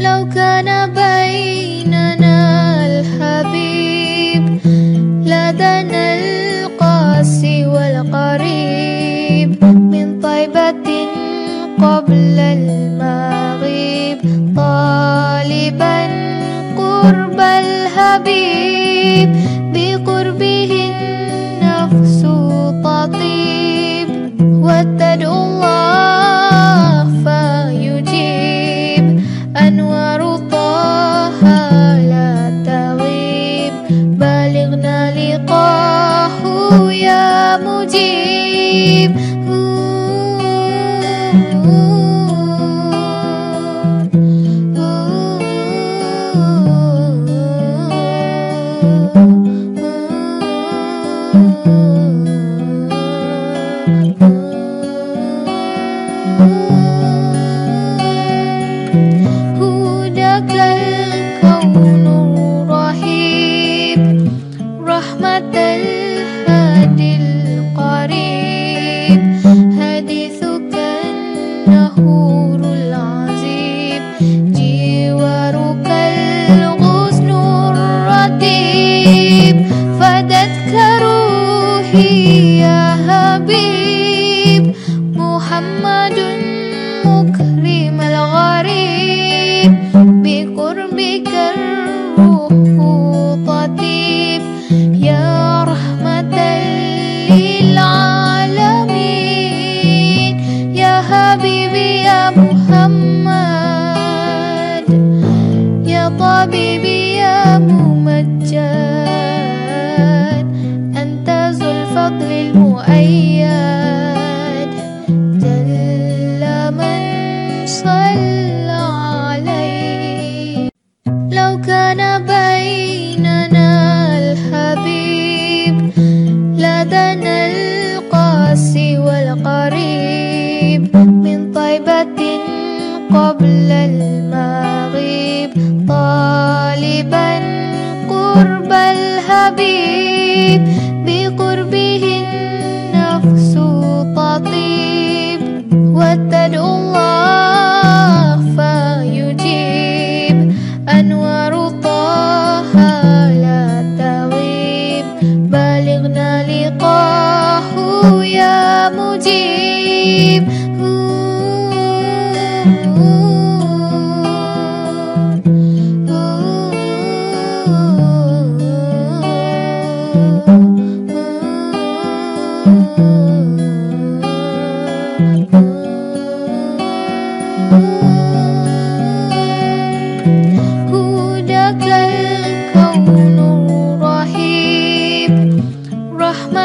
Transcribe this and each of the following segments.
لو كان بيننا الحبيب لدنا القاسي والقريب من طيبة قبل المغيب طالبا يا مجيب بقربك الروح تطيب يا رحمة للعالمين. يا حبيبي يا محمد. يا طبيبي يا ممجد. كان بيننا الحبيب. لدنا القاسي والقريب. من طيبة قبل المغيب. طالبا قرب الحبيب. بقربه النفس تطيب.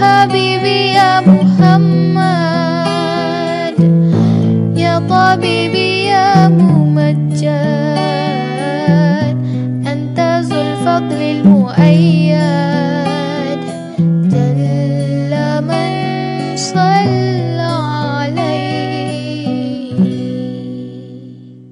حبيبي يا محمد يا طبيبي يا ممجد